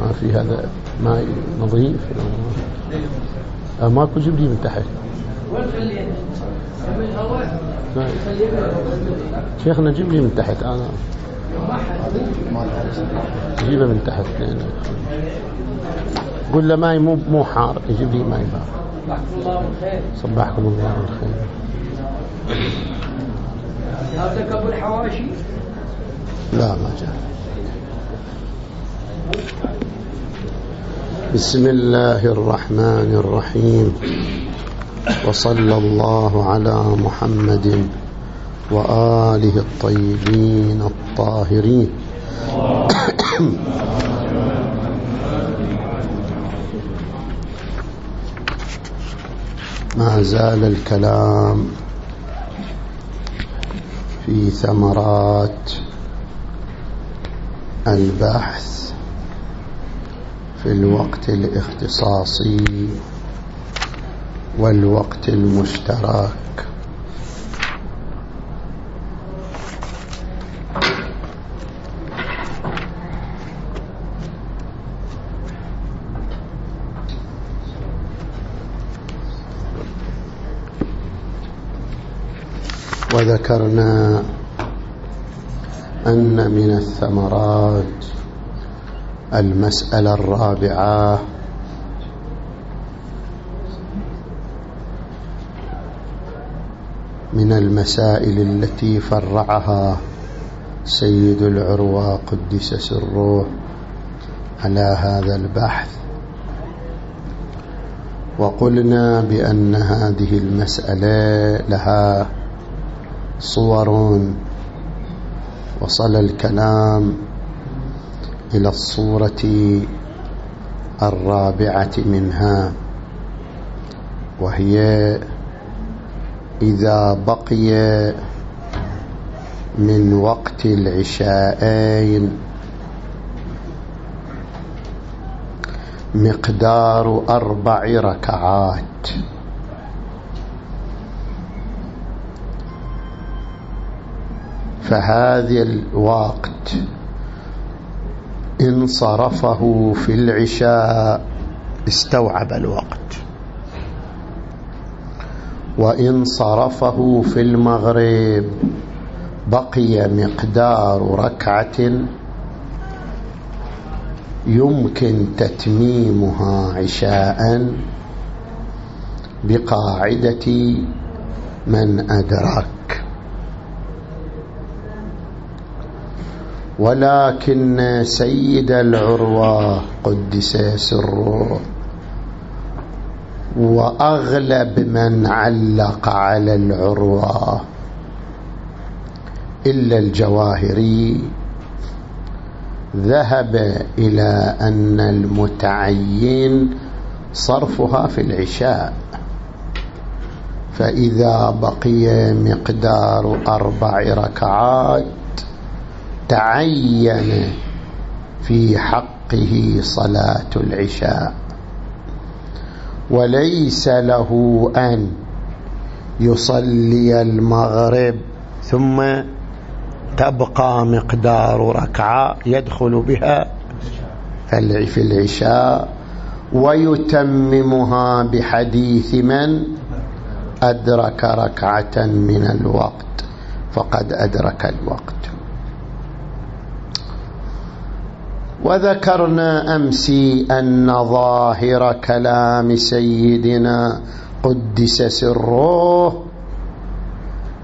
ما في هذا ماء نظيف. آه ماكو جيب لي من تحت. شيخنا جيب لي من تحت. أنا جيبه من تحت. قول له ماي مو مو حار. يجيب لي ماي بارد صبحكم الله بالخير هذا ابو الحواشي لا ما جاء. بسم الله الرحمن الرحيم. وصلى الله على محمد وآله الطيبين الطاهرين. ما زال الكلام في ثمرات البحث في الوقت الاختصاصي والوقت المشترك. وذكرنا أن من الثمرات المسألة الرابعة. من المسائل التي فرعها سيد العروة قدس سره على هذا البحث. وقلنا بأن هذه المسألة لها صور. وصل الكلام إلى الصورة الرابعة منها وهي إذا بقي من وقت العشاءين مقدار أربع ركعات. فهذا الوقت إن صرفه في العشاء استوعب الوقت. وإن صرفه في المغرب بقي مقدار ركعة يمكن تتميمها عشاء بقاعدة من أدرك ولكن سيد العروة قدس سره وأغلب من علق على العروة إلا الجواهري. ذهب إلى أن المتعين صرفها في العشاء فإذا بقي مقدار أربع ركعات تعين في حقه صلاة العشاء. وليس له أن يصلي المغرب ثم تبقى مقدار ركعة يدخل بها في العشاء ويتممها بحديث من أدرك ركعة من الوقت. فقد أدرك الوقت. وذكرنا أمس أن ظاهر كلام سيدنا قدس سره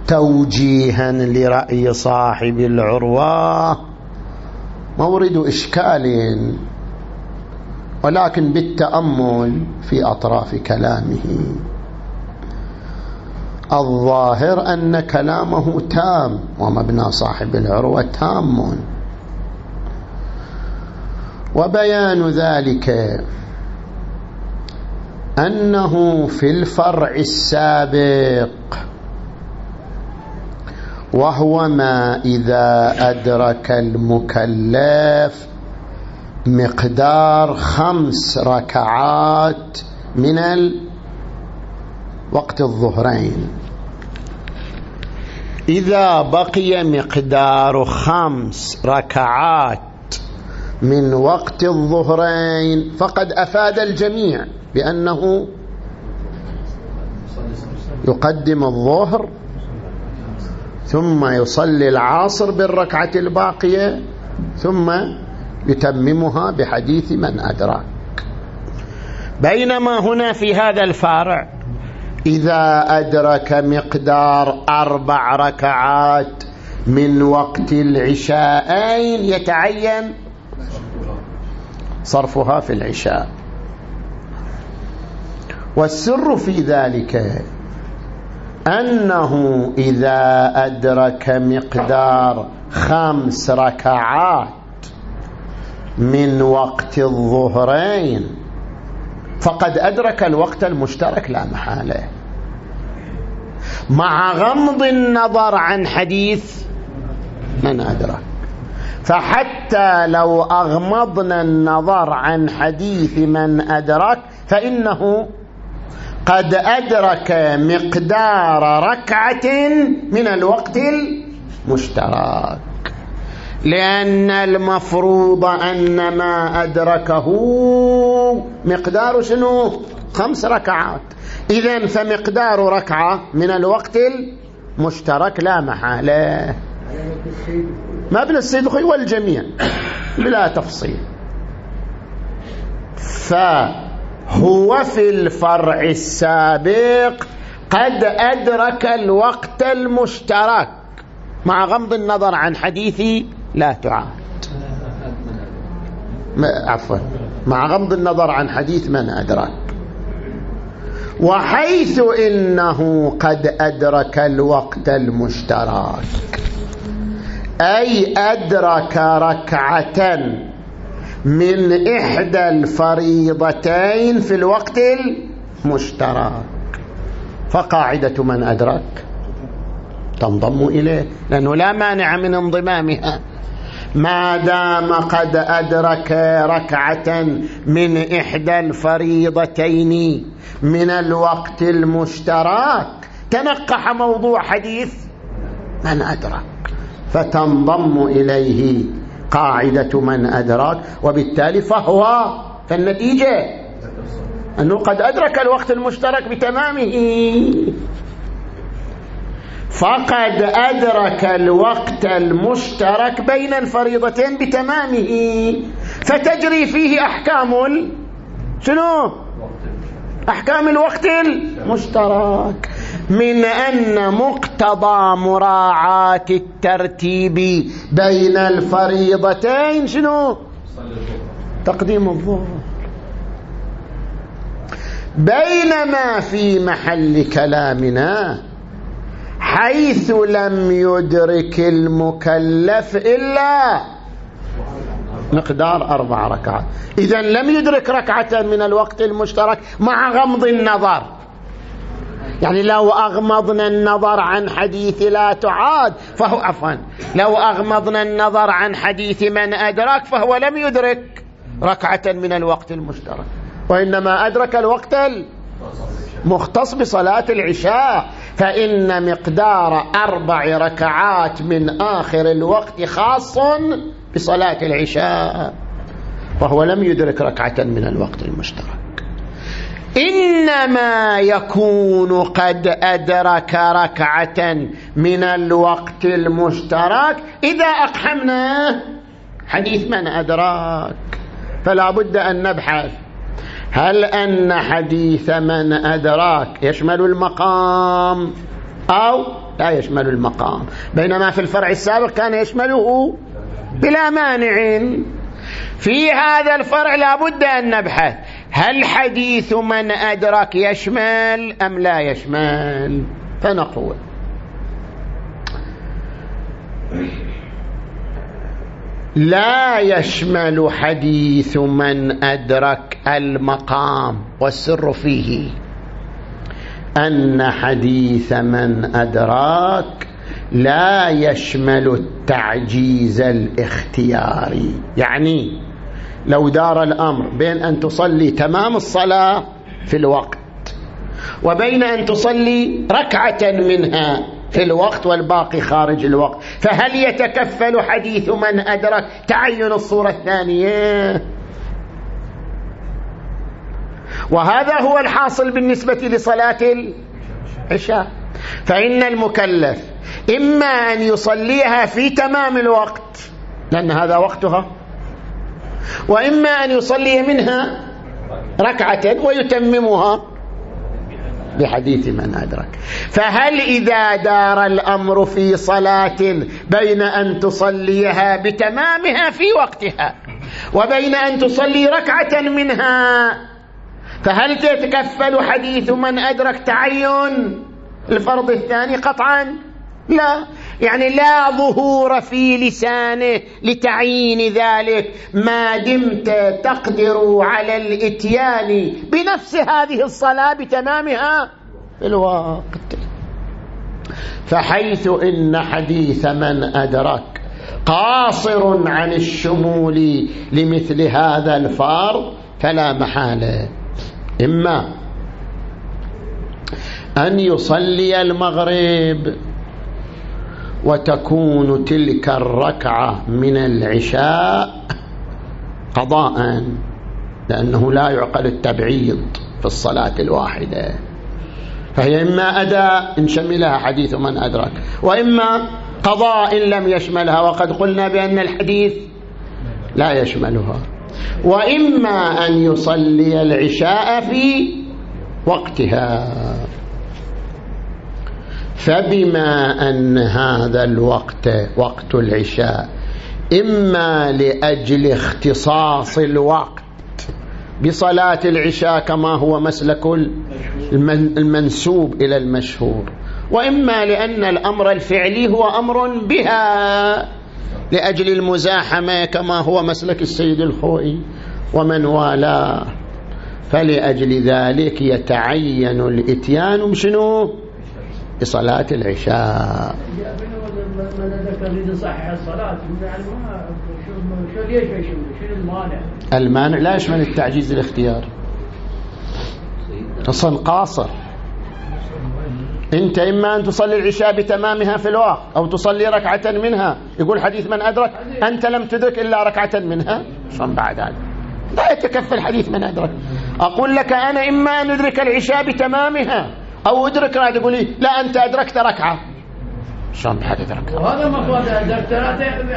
توجيها لرأي صاحب العروة. مورد إشكال ولكن بالتأمل في أطراف كلامه. الظاهر أن كلامه تام ومبنى صاحب العروة تام. وبيان ذلك أنه في الفرع السابق وهو ما إذا أدرك المكلف مقدار خمس ركعات من وقت الظهرين. إذا بقي مقدار خمس ركعات من وقت الظهرين. فقد أفاد الجميع بأنه يقدم الظهر ثم يصلي العصر بالركعة الباقية ثم يتممها بحديث من أدرك بينما هنا في هذا الفارع إذا أدرك مقدار أربع ركعات من وقت العشاءين يتعين صرفها في العشاء. والسر في ذلك أنه إذا أدرك مقدار خمس ركعات من وقت الظهرين فقد أدرك الوقت المشترك لا محالة. مع غمض النظر عن حديث من أدرك. فحتى لو أغمضنا النظر عن حديث من أدرك فإنه قد أدرك مقدار ركعة من الوقت المشترك. لأن المفروض أن ما أدركه مقدار شنو؟ خمس ركعات. إذا فمقدار ركعة من الوقت المشترك لا محالة. السيد الخوي والجميع بلا تفصيل. فهو في الفرع السابق قد أدرك الوقت المشترك مع غمض النظر عن حديث لا تعاد. عفوا. مع غمض النظر عن حديث من أدرك. وحيث إنه قد أدرك الوقت المشترك. أي أدرك ركعة من إحدى الفريضتين في الوقت المشترك. فقاعدة من أدرك تنضم إليه لأنه لا مانع من انضمامها. ما دام قد أدرك ركعة من إحدى الفريضتين من الوقت المشترك تنقح موضوع حديث من أدرك. فتنضم إليه قاعدة من أدرك وبالتالي فهو فالنتيجة. أنه قد أدرك الوقت المشترك بتمامه. فقد أدرك الوقت المشترك بين الفريضتين بتمامه. فتجري فيه أحكام شنو؟ أحكام الوقت المشترك. من أن مقتضى مراعاة الترتيب بين الفريضتين شنو؟ تقديم الظهر. بينما في محل كلامنا حيث لم يدرك المكلف إلا مقدار أربع ركعات. إذا لم يدرك ركعة من الوقت المشترك مع غمض النظر. يعني لو أغمضنا النظر عن حديث لا تعاد فهو عفوا لو أغمضنا النظر عن حديث من أدرك فهو لم يدرك ركعة من الوقت المشترك. وإنما أدرك الوقت مختص بصلاة العشاء فإن مقدار أربع ركعات من آخر الوقت خاص بصلاة العشاء وهو لم يدرك ركعة من الوقت المشترك. إنما يكون قد أدرك ركعة من الوقت المشترك. إذا أقحمنا حديث من أدراك؟ فلا بد أن نبحث. هل أن حديث من أدراك يشمل المقام أو لا يشمل المقام؟ بينما في الفرع السابق كان يشمله بلا مانع. في هذا الفرع لا بد أن نبحث. هل حديث من أدرك يشمل أم لا يشمل؟ فنقول. لا يشمل حديث من أدرك المقام والسر فيه. أن حديث من أدراك لا يشمل التعجيز الاختياري. يعني لو دار الأمر بين أن تصلي تمام الصلاة في الوقت وبين أن تصلي ركعة منها في الوقت والباقي خارج الوقت فهل يتكفل حديث من أدرك تعين الصورة الثانية؟ وهذا هو الحاصل بالنسبة لصلاة العشاء. فإن المكلف إما أن يصليها في تمام الوقت لأن هذا وقتها وإما أن يصلي منها ركعة ويتممها بحديث من أدرك. فهل إذا دار الأمر في صلاة بين أن تصليها بتمامها في وقتها وبين أن تصلي ركعة منها فهل تتكفل حديث من أدرك تعين الفرض الثاني قطعا؟ لا. يعني لا ظهور في لسانه لتعيين ذلك. ما دمت تقدر على الإتيان بنفس هذه الصلاة بتمامها في الوقت. فحيث إن حديث من أدرك قاصر عن الشمول لمثل هذا الفرض فلا محالة. إما أن يصلي المغرب وتكون تلك الركعة من العشاء قضاء لأنه لا يعقل التبعيض في الصلاة الواحدة. فهي إما أداء إن شملها حديث من أدرك. وإما قضاء إن لم يشملها وقد قلنا بأن الحديث لا يشملها. وإما أن يصلي العشاء في وقتها. فبما أن هذا الوقت وقت العشاء إما لأجل اختصاص الوقت بصلاة العشاء كما هو مسلك المنسوب إلى المشهور وإما لأن الأمر الفعلي هو أمر بها لأجل المزاحمة كما هو مسلك السيد الخوئي ومن والاه. فلأجل ذلك يتعين الإتيان بشنو؟ بصلاة العشاء. المانع لا يشمل التعجيز الاختيار؟ أصلا قاصر. انت إما أن تصلي العشاء بتمامها في الوقت أو تصلي ركعة منها. يقول حديث من أدرك أنت لم تدرك إلا ركعة منها. شلون بعد هذا؟ لا يتكفل حديث من أدرك. أقول لك أنا إما أن أدرك العشاء بتمامها. أو أدرك راح تقول لي لا أنت أدركت ركعة. شلون بحد ادرك وهذا مفاده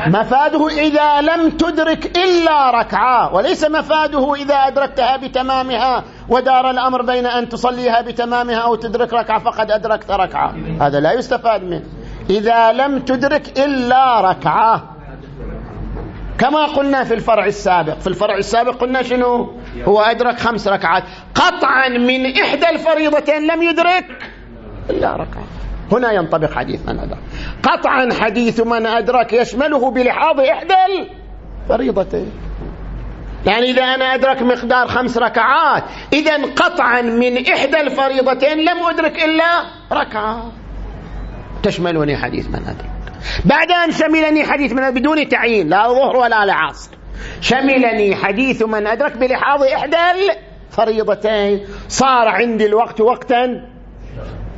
مفاده إذا لم تدرك إلا ركعة وليس مفاده إذا أدركتها بتمامها ودار الأمر بين أن تصليها بتمامها أو تدرك ركعة فقد أدركت ركعة. هذا لا يستفاد منه. إذا لم تدرك إلا ركعة. كما قلنا في الفرع السابق. في الفرع السابق قلنا شنو؟ هو أدرك خمس ركعات. قطعا من إحدى الفريضتين لم يدرك إلا ركعة. هنا ينطبق حديث من أدرك. قطعا حديث من أدرك يشمله بلحاظ إحدى الفريضتين. يعني إذا أنا أدرك مقدار خمس ركعات إذا قطعا من إحدى الفريضتين لم أدرك إلا ركعة. تشملني حديث من أدرك. بعد أن شملني حديث من بدون تعيين لا ظهر ولا لعصر شملني حديث من أدرك بلحاظ إحدى الفريضتين. صار عندي الوقت وقتا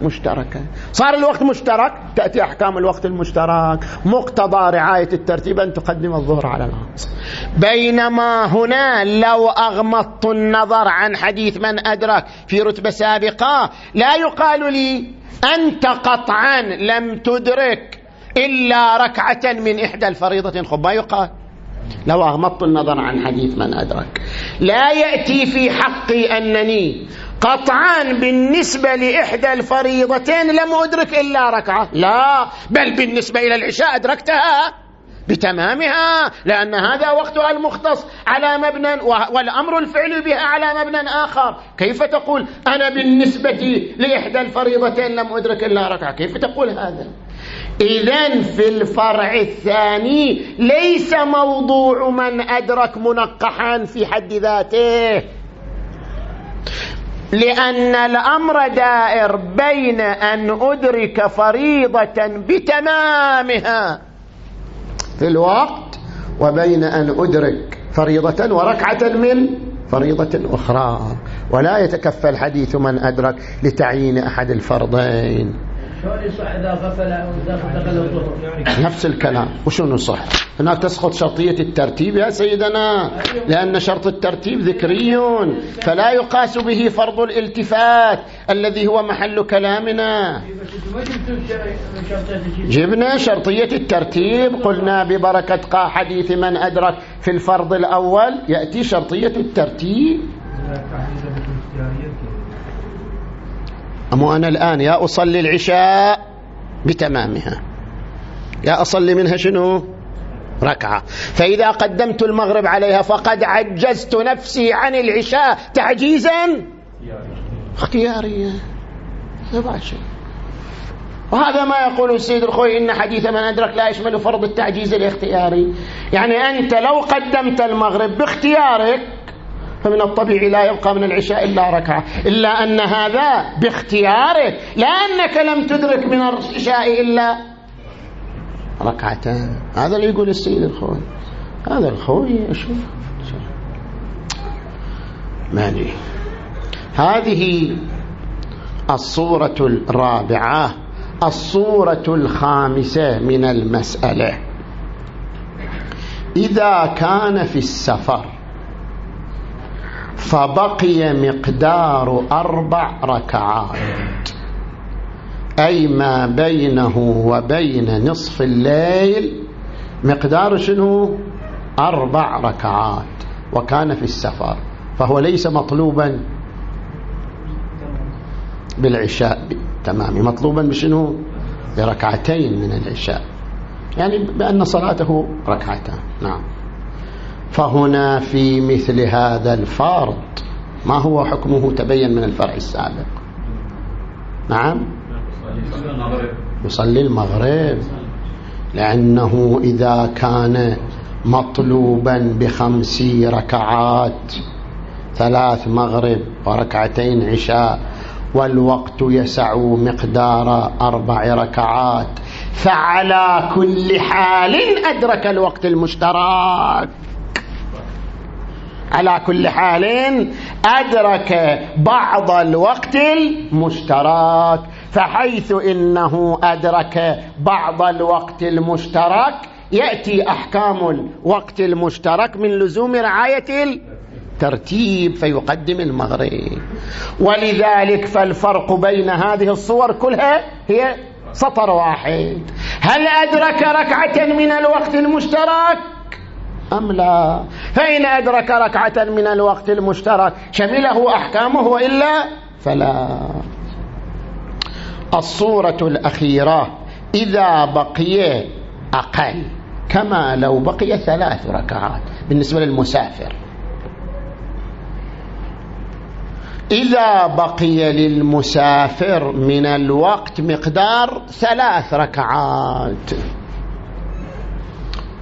مشتركا. صار الوقت مشترك؟ تأتي أحكام الوقت المشترك. مقتضى رعاية الترتيب أن تقدم الظهر على العصر. بينما هنا لو أغمضت النظر عن حديث من أدرك في رتبة سابقة لا يقال لي أنت قطعا لم تدرك إلا ركعة من إحدى الفريضة. خب ما يقال؟ لو أغمضت النظر عن حديث من أدرك. لا يأتي في حقي أنني قطعا بالنسبة لإحدى الفريضتين لم أدرك إلا ركعة. لا بل بالنسبة إلى العشاء أدركتها بتمامها لأن هذا وقتها المختص على مبنى والأمر الفعلي بها على مبنى آخر. كيف تقول أنا بالنسبة لإحدى الفريضتين لم أدرك إلا ركعة؟ كيف تقول هذا؟ إذا في الفرع الثاني ليس موضوع من أدرك منقحا في حد ذاته. لأن الأمر دائر بين أن أدرك فريضة بتمامها في الوقت وبين أن أدرك فريضة وركعة من فريضة أخرى. ولا يتكفل حديث من أدرك لتعيين أحد الفرضين. نفس الكلام. وشنو صح؟ هناك تسقط شرطية الترتيب يا سيدنا لأن شرط الترتيب ذكري. فلا يقاس به فرض الالتفات الذي هو محل كلامنا. جبنا شرطية الترتيب قلنا ببركة قا حديث من أدرك في الفرض الأول يأتي شرطية الترتيب. أمو أنا الآن يا أصلي العشاء بتمامها. يا أصلي منها شنو؟ ركعة. فإذا قدمت المغرب عليها فقد عجزت نفسي عن العشاء. تعجيزا؟ اختياريا. شيء وهذا ما يقول السيد الخوي إن حديث من أدرك لا يشمل فرض التعجيز الاختياري. يعني أنت لو قدمت المغرب باختيارك فمن الطبيعي لا يبقى من العشاء إلا ركعة. إلا أن هذا باختيارك. لا أنك لم تدرك من العشاء إلا ركعتان. هذا اللي يقول السيد الخوي. هذا الخوي شوف ماني هذه الصورة الرابعة الصورة الخامسة من المسألة. إذا كان في السفر فبقي مقدار أربع ركعات. أي ما بينه وبين نصف الليل مقدار شنو؟ أربع ركعات. وكان في السفر فهو ليس مطلوبا بالعشاء. تمام. مطلوبا بشنو؟ بركعتين من العشاء. يعني بأن صلاته ركعتان. نعم. فهنا في مثل هذا الفرض. ما هو حكمه تبين من الفرع السابق؟ نعم. يصلي المغرب. لأنه إذا كان مطلوبا بخمس ركعات ثلاث مغرب وركعتين عشاء والوقت يسع مقدار أربع ركعات فعلى كل حال أدرك الوقت المشترك. على كل حال أدرك بعض الوقت المشترك فحيث إنه أدرك بعض الوقت المشترك يأتي أحكام الوقت المشترك من لزوم رعاية الترتيب فيقدم المغرب. ولذلك فالفرق بين هذه الصور كلها هي سطر واحد. هل أدرك ركعة من الوقت المشترك؟ أم لا؟ فإن أدرك ركعة من الوقت المشترك شمله أحكامه وإلا فلا. الصورة الأخيرة إذا بقي أقل كما لو بقي ثلاث ركعات بالنسبة للمسافر. إذا بقي للمسافر من الوقت مقدار ثلاث ركعات.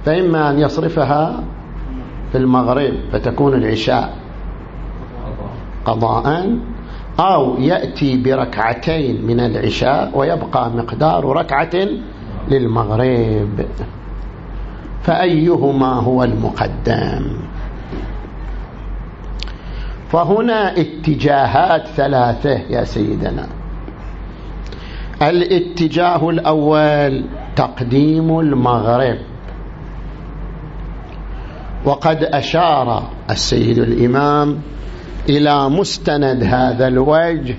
فإما أن يصرفها في المغرب فتكون العشاء قضاء أو يأتي بركعتين من العشاء ويبقى مقدار ركعة للمغرب. فأيهما هو المقدم؟ فهنا اتجاهات ثلاثة يا سيدنا. الاتجاه الأول تقديم المغرب. وقد أشار السيد الإمام إلى مستند هذا الوجه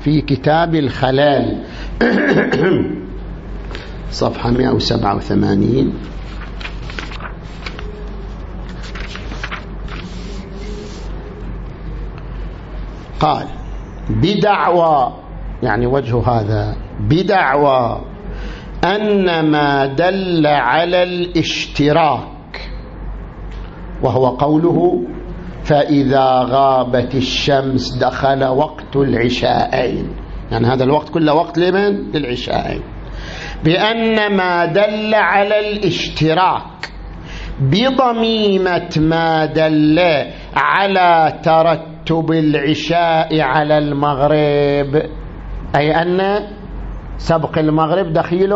في كتاب الخلال. صفحة 187 قال بدعوى يعني وجه هذا بدعوى أن ما دل على الاشتراك وهو قوله فإذا غابت الشمس دخل وقت العشاءين. يعني هذا الوقت كله وقت لمن؟ للعشاءين. بأن ما دل على الاشتراك بضميمة ما دل على ترتب العشاء على المغرب. أي أن سبق المغرب دخيل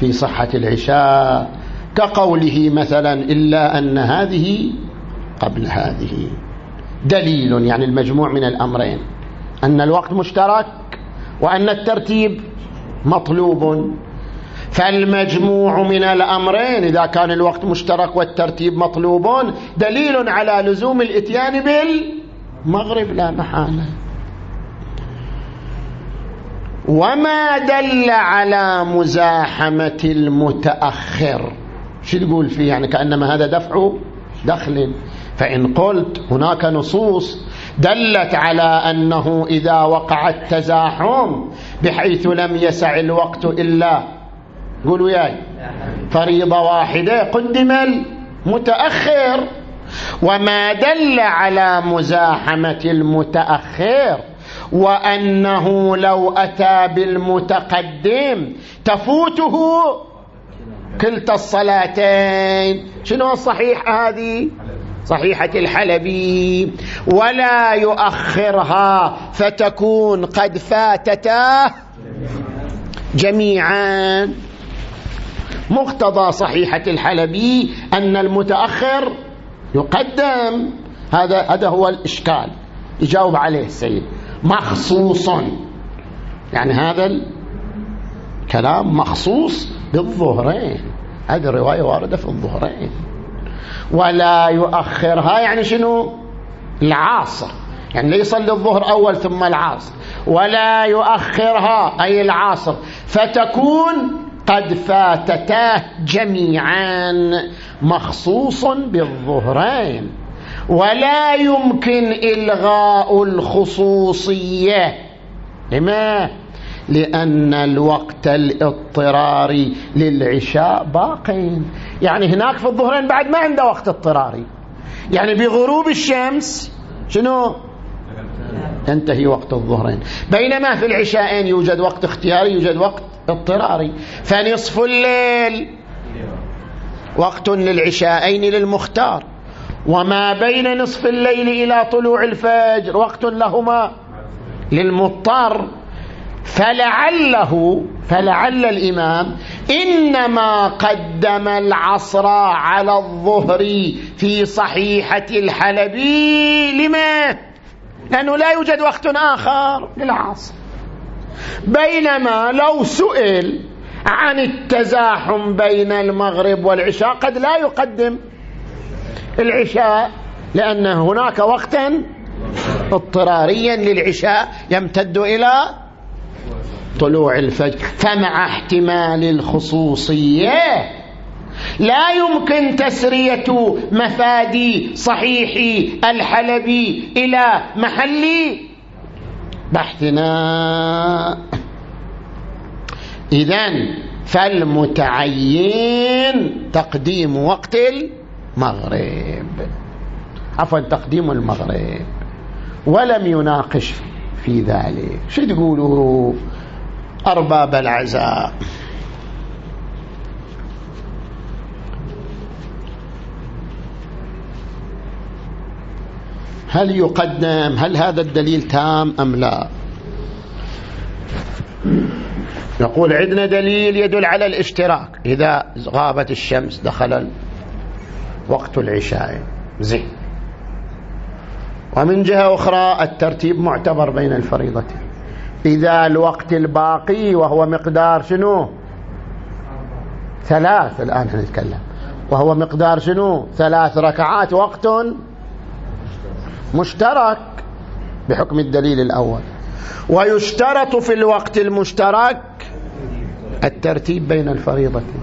في صحة العشاء. كقوله مثلا إلا أن هذه قبل هذه. دليل يعني المجموع من الأمرين. أن الوقت مشترك وأن الترتيب مطلوب. فالمجموع من الأمرين إذا كان الوقت مشترك والترتيب مطلوب دليل على لزوم الإتيان بالمغرب لا محالة. وما دل على مزاحمة المتأخر. شو تقول فيه؟ يعني كأنما هذا دفع دخل. فإن قلت هناك نصوص دلت على أنه إذا وقع التزاحم بحيث لم يسع الوقت إلا قولوا ياي فريضة واحدة قدم المتأخر. وما دل على مزاحمة المتأخر وأنه لو أتى بالمتقدم تفوته. كلتا الصلاتين. شنو الصحيحة هذه؟ صحيحة الحلبي. ولا يؤخرها فتكون قد فاتتا جميعا. مقتضى صحيحة الحلبي أن المتأخر يقدم. هذا هذا هو الإشكال. يجاوب عليه السيد. مخصوص يعني هذا الكلام مخصوص بالظهرين. هذه الرواية واردة في الظهرين. ولا يؤخرها يعني شنو؟ العاصر. يعني لا يصلي الظهر أول ثم العاصر. ولا يؤخرها أي العاصر. فتكون قد فاتتاه جميعا مخصوص بالظهرين. ولا يمكن إلغاء الخصوصية. لما؟ لأن الوقت الاضطراري للعشاء باق. يعني هناك في الظهرين بعد ما عنده وقت اضطراري. يعني بغروب الشمس شنو؟ ينتهي وقت الظهرين. بينما في العشاءين يوجد وقت اختياري يوجد وقت اضطراري. فنصف الليل وقت للعشاءين للمختار. وما بين نصف الليل إلى طلوع الفجر وقت لهما للمضطر. فلعله فلعل الإمام إنما قدم العصر على الظهر في صحيحة الحلبي لما؟ لأنه لا يوجد وقت آخر للعصر بينما لو سئل عن التزاحم بين المغرب والعشاء قد لا يقدم العشاء لأن هناك وقتا اضطراريا للعشاء يمتد إلى طلوع الفجر. فمع احتمال الخصوصية لا يمكن تسرية مفادي صحيح الحلبي إلى محل بحثنا إذن فالمتعين تقديم وقت المغرب. عفوا تقديم المغرب. ولم يناقش في ذلك. شو تقولوا؟ أرباب العزاء. هل يقدم؟ هل هذا الدليل تام أم لا؟ نقول عندنا دليل يدل على الاشتراك. إذا غابت الشمس دخل وقت العشاء. زين. ومن جهة أخرى الترتيب معتبر بين الفريضتين. إذا الوقت الباقي وهو مقدار شنو ثلاث الآن نتكلم وهو مقدار شنو ثلاث ركعات وقت مشترك بحكم الدليل الأول ويشترط في الوقت المشترك الترتيب بين الفريضتين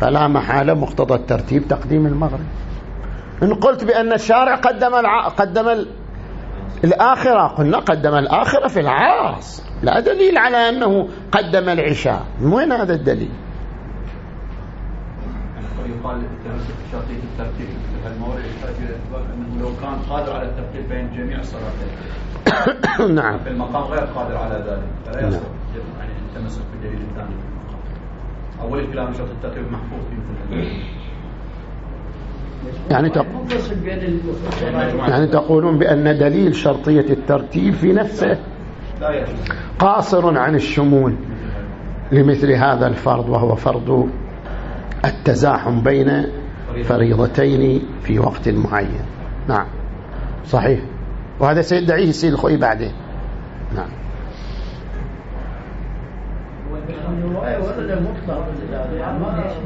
فلا محالة مقتضى الترتيب تقديم المغرب إن قلت بأن الشارع قدم. قدم. الآخرة قلنا قدم الآخرة في العاص لا دليل على أنه قدم العشاء. من وين هذا الدليل؟ يقال شرطية الترتيب في المورد أنه لو كان قادر على الترتيب بين جميع الصلاتين. نعم. في المقام غير قادر على ذلك فلا نعم. يصلح يعني التمسك بالدليل الثاني. أول الكلام شرط الترتيب محفوظ في مثل يعني تق... يعني تقولون بأن دليل شرطية الترتيب في نفسه قاصر عن الشمول لمثل هذا الفرض وهو فرض التزاحم بين فريضتين في وقت معين. نعم. صحيح. وهذا سيدعيه السيد الخوي بعدين نعم.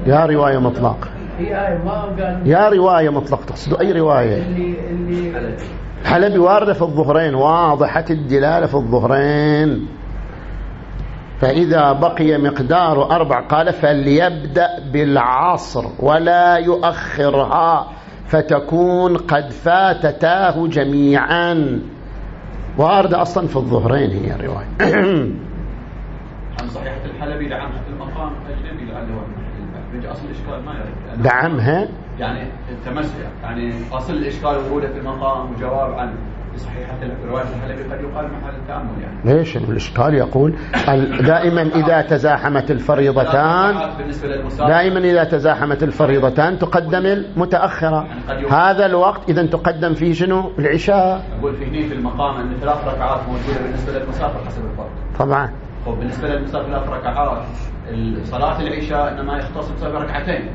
يا رواية مطلق. يا رواية مطلق تقصد أي رواية؟ حلبي واردة في الظهرين واضحة الدلالة في الظهرين. فإذا بقي مقدار أربع قال فليبدأ بالعصر ولا يؤخرها فتكون قد فاتتاه جميعا. واردة أصلا في الظهرين هي الرواية. عن صحيحة الحلبي لعن المقام أجنبي لعله بيجي أصل الإشكال ما يرد دعمها يعني التمسك يعني أصل الإشكال وروده في المقام وجواب عن صحيحة رواية الحلبي قد يقال محل التأمل يعني؟ ليش؟ الإشكال يقول دائما إذا تزاحمت الفريضتان دائما إذا تزاحمت الفريضتان تقدم المتأخرة. يعني هذا الوقت إذا تقدم فيه شنو؟ العشاء. أقول في هني في المقام أن ثلاث ركعات موجودة بالنسبة للمسافر حسب الفرق طبعا. وبالنسبة للمسافر ثلاث ركعات صلاة العشاء إنما يختص بسبب ركعتين.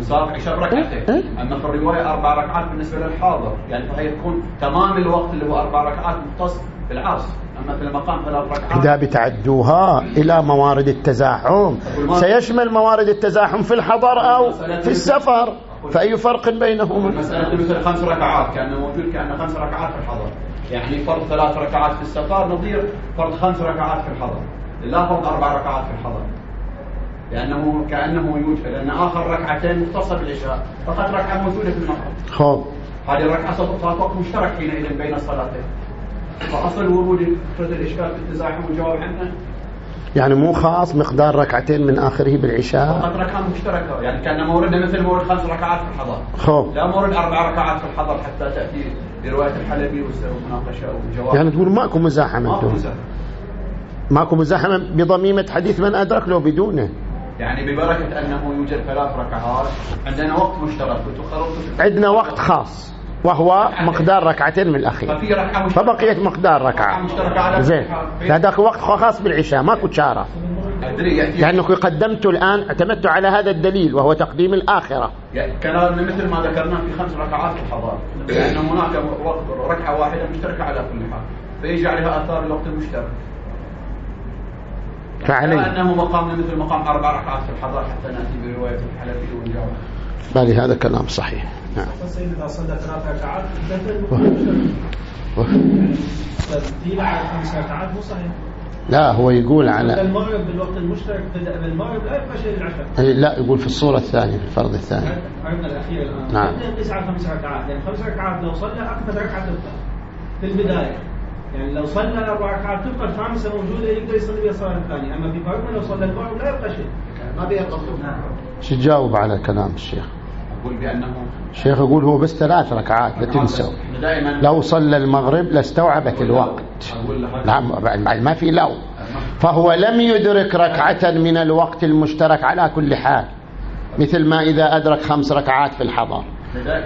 صلاة العشاء بركعتين. إيه؟ أما في الرواية أربع ركعات بالنسبة للحاضر يعني فهي تكون تمام الوقت اللي هو أربع ركعات مختص بالعصر أما في المقام ثلاث ركعات. إذا بتعدوها إلى موارد التزاحم. سيشمل موارد التزاحم في الحضر أو في السفر. فأي فرق بينهما؟ المسألة مثل خمس ركعات كأنه موجود كأنه خمس ركعات في الحضر. يعني فرض ثلاث ركعات في السفر نظير فرض خمس ركعات في الحضر. لا فرض أربع ركعات في الحضر. لأنه كأنه يوجد لأن آخر ركعتين مختصة بالعشاء فقط ركعة موجودة في المقام خب هذه الركعة صارت وقت مشترك حينئذ بين الصلاتين فأصل ورود فكرة الإشكال في التزاحم والجواب عنه يعني مو خاص مقدار ركعتين من آخره بالعشاء؟ فقط ركعة مشتركة يعني كأن موردنا مثل مورد خمس ركعات في الحضر. خب لا مورد أربع ركعات في الحضر حتى تأتي برواية الحلبي ومناقشة وجواب يعني تقول ماكو مزاحمة ماكو مزاحمة ماكو مزاحمة بضميمة حديث من أدرك لو بدونه. يعني ببركة أنه يوجد ثلاث ركعات عندنا وقت مشترك. عندنا وقت خاص وهو مقدار ركعتين من الأخير. فبقيت مقدار ركعة. زين. هذاك وقت خاص بالعشاء ماكو شارة لأنك قدمت الآن اعتمدت على هذا الدليل وهو تقديم الآخرة. كلامنا مثل ما ذكرنا في خمس ركعات الحضارة لأن هناك ركعة واحدة مشتركة على كل حال. فيجي عليها آثار الوقت المشترك. فعلي. أنه مقام مثل مقام أربع ركعات في الحضر حتى نأتي برواية الحلبي والجواب. بالي هذا كلام صحيح. نعم. إذا صلى ثلاث ركعات على خمس ركعات مو صحيح. لا هو يقول على المغرب بالوقت المشترك بدأ بالمغرب لا يبقى شيء العشاء. لا يقول في الصورة الثانية في الفرض الثاني. عرضنا الأخير. الآن نعم يقيس على خمس ركعات. يعني خمس ركعات لو صلى أكثر ركعة تبقى في البداية. يعني لو صلى الأربع ركعات تبقى الخامسة موجودة يقدر يصلي بها الصلاه الثانية. أما في فرق لو صلى المغرب لا يبقى شيء. ما بيبقى شو تجاوب على كلام الشيخ؟ بأنه الشيخ يقول هو بس ثلاث ركعات لا تنسوا. لو صلى المغرب لاستوعبت الوقت. نعم ما في لو. فهو لم يدرك ركعة من الوقت المشترك على كل حال مثل ما إذا أدرك خمس ركعات في الحضر.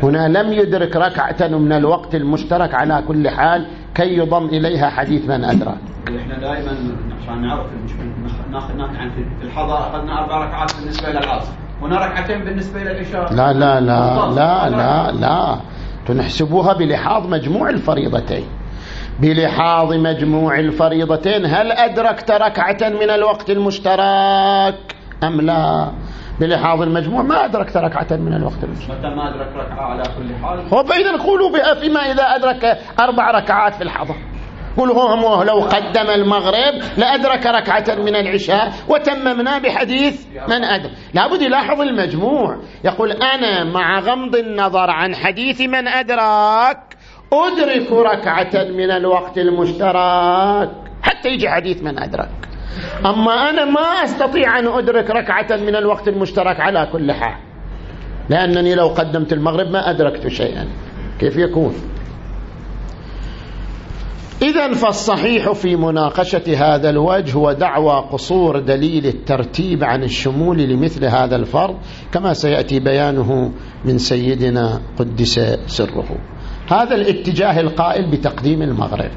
هنا لم يدرك ركعة من الوقت المشترك على كل حال كي يضم إليها حديث من أدرى. إحنا دائما عشان نعرف ناخذ عن في الحضر أخذنا أربع ركعات بالنسبة إلى العصر. هنا ركعتين بالنسبة إلى العشاء. لا لا لا لا لا لا. تنحسبوها بلحاظ مجموع الفريضتين. بلحاظ مجموع الفريضتين هل أدركت ركعة من الوقت المشترك أم لا؟ بلحاظ المجموع ما أدركت ركعة من الوقت المشترك متى ما أدرك ركعة على كل حال؟ هو فإذا قولوا بها فيما إذا أدرك أربع ركعات في الحضر. قل هو لو قدم المغرب لأدرك ركعة من العشاء وتممنا بحديث من أدرك. لابد يلاحظ المجموع. يقول أنا مع غمض النظر عن حديث من أدرك أدرك ركعة من الوقت المشترك حتى يجي حديث من أدرك. أما أنا ما أستطيع أن أدرك ركعة من الوقت المشترك على كل حال. لأنني لو قدمت المغرب ما أدركت شيئا. كيف يكون؟ إذا فالصحيح في مناقشة هذا الوجه هو دعوى قصور دليل الترتيب عن الشمول لمثل هذا الفرض كما سيأتي بيانه من سيدنا قدس سره. هذا الاتجاه القائل بتقديم المغرب.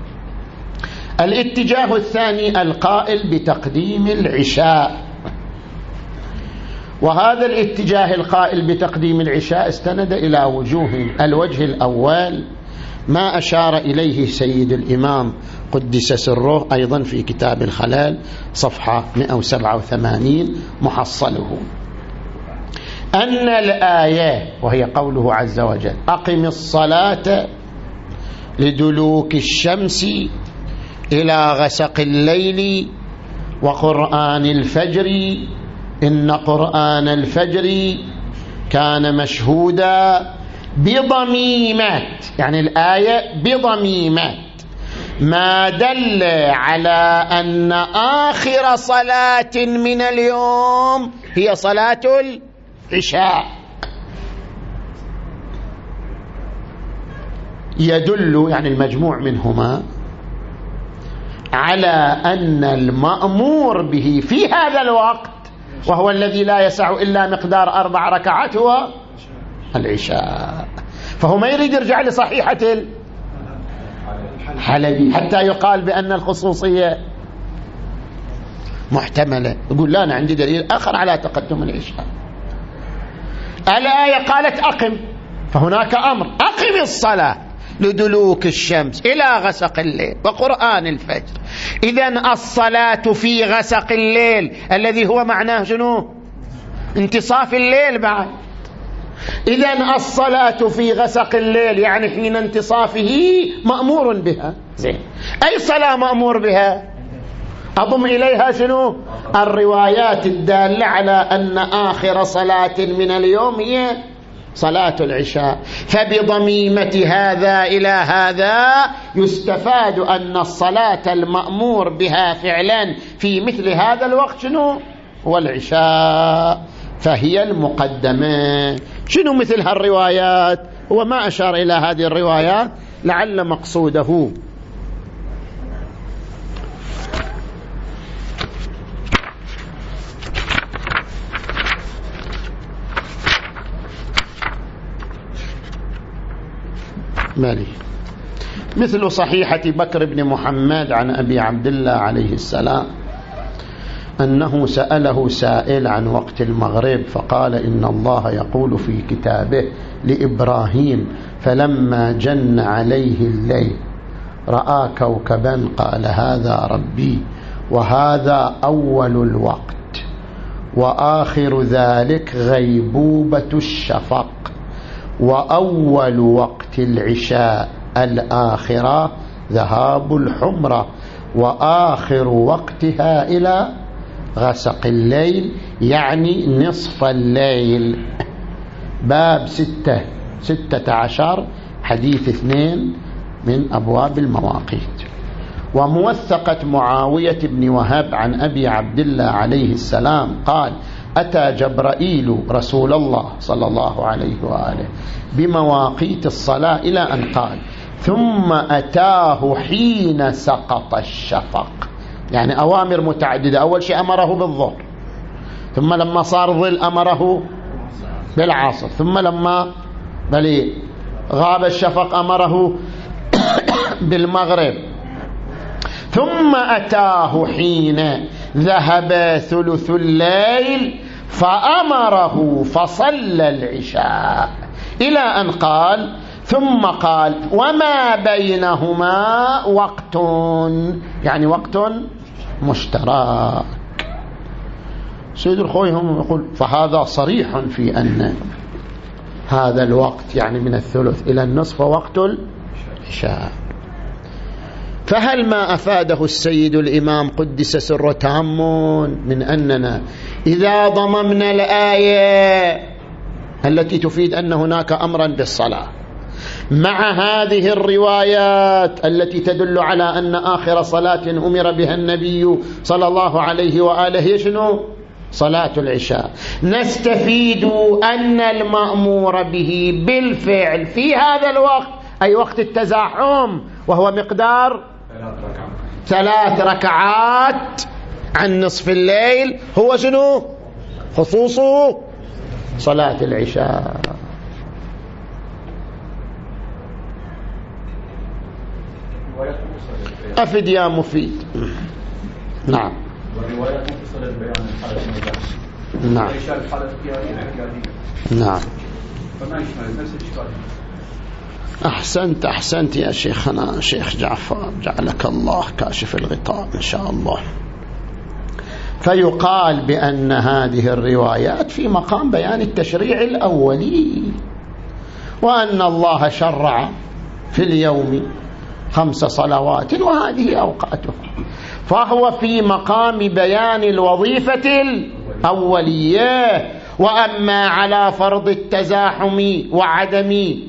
الاتجاه الثاني القائل بتقديم العشاء. وهذا الاتجاه القائل بتقديم العشاء استند إلى وجوه الوجه الأول ما أشار إليه سيد الإمام قدس سره أيضا في كتاب الخلال صفحة 187 محصله. أن الآية وهي قوله عز وجل أقم الصلاة لدلوك الشمس إلى غسق الليل وقرآن الفجر. إن قرآن الفجر كان مشهودا بضميمات يعني الآية بضميمات. ما دل على أن آخر صلاة من اليوم هي صلاة العشاء. يدل يعني المجموع منهما على أن المأمور به في هذا الوقت وهو الذي لا يسع إلا مقدار أربع ركعات هو العشاء. فهو ما يريد يرجع لصحيحة الحلبي حتى يقال بأن الخصوصية محتملة. يقول لا أنا عندي دليل آخر على تقدم العشاء. الآية قالت أقم. فهناك أمر. أقم الصلاة. لدلوك الشمس إلى غسق الليل وقرآن الفجر. إذا الصلاة في غسق الليل الذي هو معناه شنو؟ انتصاف الليل بعد. إذا الصلاة في غسق الليل يعني حين انتصافه مأمور بها. زين. أي صلاة مأمور بها؟ أضم إليها شنو؟ الروايات الدالة على أن آخر صلاة من اليوم هي صلاة العشاء. فبضميمة هذا إلى هذا يستفاد أن الصلاة المأمور بها فعلا في مثل هذا الوقت شنو؟ هو العشاء. فهي المقدمة. شنو مثل هالروايات؟ هو ما أشار إلى هذه الروايات؟ لعل مقصوده. مالي. مثل صحيحة بكر بن محمد عن أبي عبد الله عليه السلام أنه سأله سائل عن وقت المغرب فقال إن الله يقول في كتابه لإبراهيم فلما جن عليه الليل رأى كوكبا قال هذا ربي وهذا أول الوقت وآخر ذلك غيبوبة الشفق وأول وقت العشاء الآخرة ذهاب الحمرة وآخر وقتها إلى غسق الليل يعني نصف الليل. باب ستة ستة عشر حديث اثنين من أبواب المواقيت. وموثقة معاوية بن وهب عن أبي عبد الله عليه السلام قال أتى جبرائيل رسول الله صلى الله عليه وآله بمواقيت الصلاة إلى أن قال ثم أتاه حين سقط الشفق. يعني أوامر متعددة. أول شيء أمره بالظهر. ثم لما صار ظل أمره بالعصر. ثم لما بل غاب الشفق أمره بالمغرب. ثم أتاه حين ذهب ثلث الليل فأمره فصلى العشاء إلى أن قال ثم قال وما بينهما وقت يعني وقت مشترك. سيد الخوي هم يقول فهذا صريح في أن هذا الوقت يعني من الثلث إلى النصف وقت العشاء. فهل ما أفاده السيد الإمام قدس سر تامون من أننا إذا ضممنا الآية التي تفيد أن هناك أمرا بالصلاة مع هذه الروايات التي تدل على أن آخر صلاة أمر بها النبي صلى الله عليه وآله يشنو صلاة العشاء. نستفيد أن المأمور به بالفعل في هذا الوقت أي وقت التزاحم وهو مقدار ثلاث ركعات عن نصف الليل هو شنو؟ خصوص صلاة العشاء. أفد يا مفيد. نعم. والروايات مفصلة بيان الحالة نعم. الحالة الاختيارية نعم. فما يشمل نفس الإشكال أحسنت أحسنت يا شيخنا شيخ جعفر جعلك الله كاشف الغطاء إن شاء الله. فيقال بأن هذه الروايات في مقام بيان التشريع الأولي وأن الله شرع في اليوم خمس صلوات وهذه أوقاتها. فهو في مقام بيان الوظيفة الأولية وأما على فرض التزاحم وعدم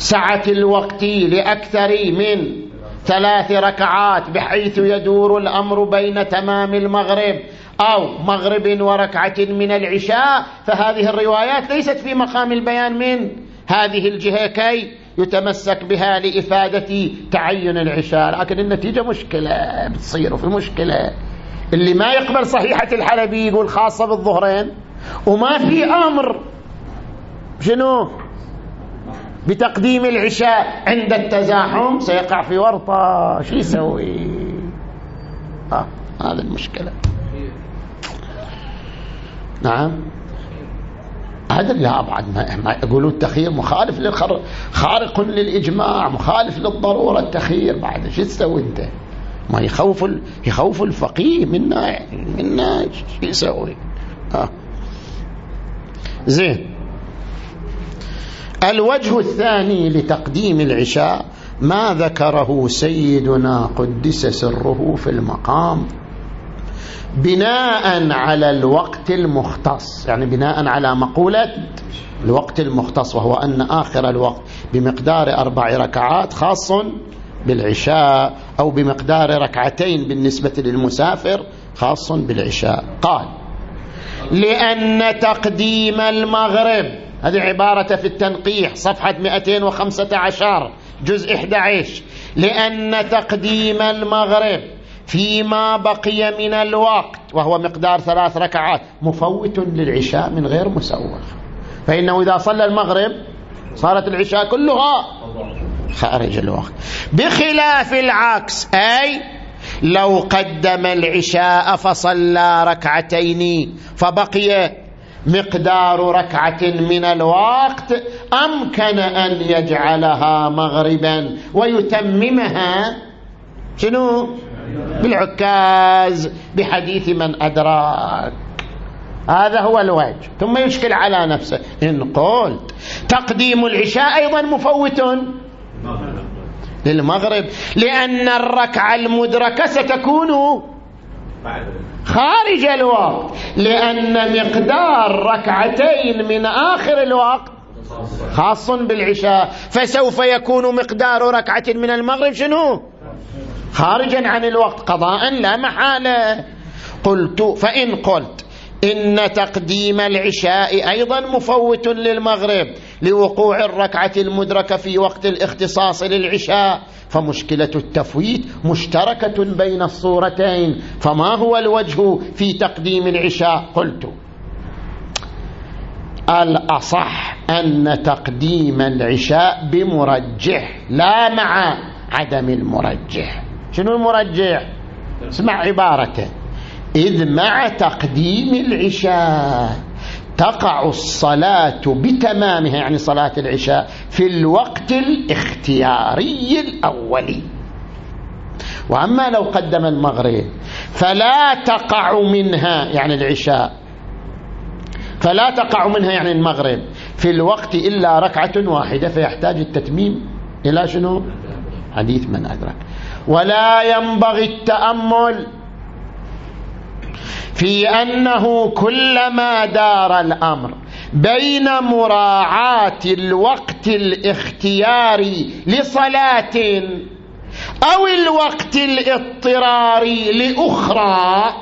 سعة الوقت لأكثر من ثلاث ركعات بحيث يدور الأمر بين تمام المغرب أو مغرب وركعة من العشاء. فهذه الروايات ليست في مقام البيان من هذه الجهة كي يتمسك بها لإفادة تعين العشاء. لكن النتيجة مشكلة بتصير في مشكلة. اللي ما يقبل صحيحة الحلبي يقول خاصة بالظهرين وما في أمر. شنو؟ بتقديم العشاء عند التزاحم. سيقع في ورطة. شو يسوي؟ آه هذا المشكلة. نعم. هذا لا بعد ما, يقولوا التخيير. مخالف للخر خارق للإجماع مخالف للضرورة. التخيير بعد شو تسوي أنت؟ ما يخوف ال... يخوف الفقيه منا منا شو يسوي؟ آه. زين. الوجه الثاني لتقديم العشاء ما ذكره سيدنا قدس سره في المقام. بناء على الوقت المختص يعني بناء على مقولة الوقت المختص وهو أن آخر الوقت بمقدار أربع ركعات خاص بالعشاء أو بمقدار ركعتين بالنسبة للمسافر خاص بالعشاء. قال لأن تقديم المغرب هذه عبارة في التنقيح صفحة 215 جزء 11 لأن تقديم المغرب فيما بقي من الوقت وهو مقدار ثلاث ركعات مفوت للعشاء من غير مسوغ. فإنه إذا صلى المغرب صارت العشاء كلها خارج الوقت. بخلاف العكس أي لو قدم العشاء فصلى ركعتين فبقي مقدار ركعة من الوقت أمكن أن يجعلها مغربا ويتممها شنو؟ بالعكاز بحديث من أدراك. هذا هو الوجه ثم يشكل على نفسه. إن قلت تقديم العشاء أيضا مفوت للمغرب لأن الركعة المدركة ستكون خارج الوقت لأن مقدار ركعتين من آخر الوقت خاص بالعشاء. فسوف يكون مقدار ركعة من المغرب شنو؟ خارجا عن الوقت قضاء لا محالة. قلت فإن قلت إن تقديم العشاء أيضا مفوت للمغرب. لوقوع الركعة المدركة في وقت الاختصاص للعشاء. فمشكلة التفويت مشتركة بين الصورتين. فما هو الوجه في تقديم العشاء؟ قلت الأصح أن تقديم العشاء بمرجح لا مع عدم المرجح. شنو المرجح؟ اسمع عبارته إذ مع تقديم العشاء. تقع الصلاة بتمامها يعني صلاة العشاء في الوقت الاختياري الأولي. وأما لو قدم المغرب فلا تقع منها يعني العشاء. فلا تقع منها يعني المغرب. في الوقت إلا ركعة واحدة فيحتاج التتميم. إلى شنو؟ حديث من أدرك. ولا ينبغي التأمل. في أنه كلما دار الأمر بين مراعاة الوقت الاختياري لصلاة أو الوقت الاضطراري لأخرى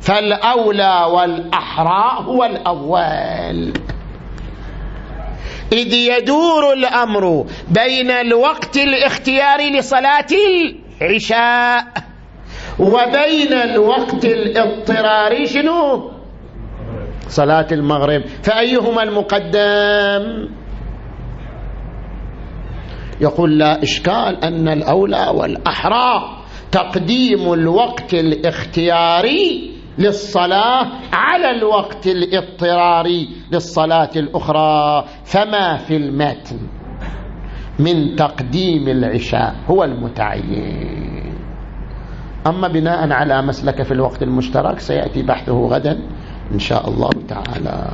فالأولى والأحرى هو الأول. إذ يدور الأمر بين الوقت الاختياري لصلاة العشاء. وبين الوقت الاضطراري شنو؟ صلاة المغرب. فأيهما المقدم؟ يقول لا إشكال أن الأولى والأحرى تقديم الوقت الاختياري للصلاة على الوقت الاضطراري للصلاة الأخرى. فما في المتن من تقديم العشاء؟ هو المتعين. أما بناء على مسلك في الوقت المشترك سيأتي بحثه غدا إن شاء الله تعالى.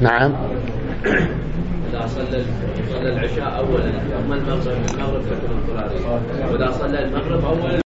نعم. إذا صلى العشاء أولا ثم المغرب؟ المغرب تكون اضطرارية وإذا صلى المغرب أولا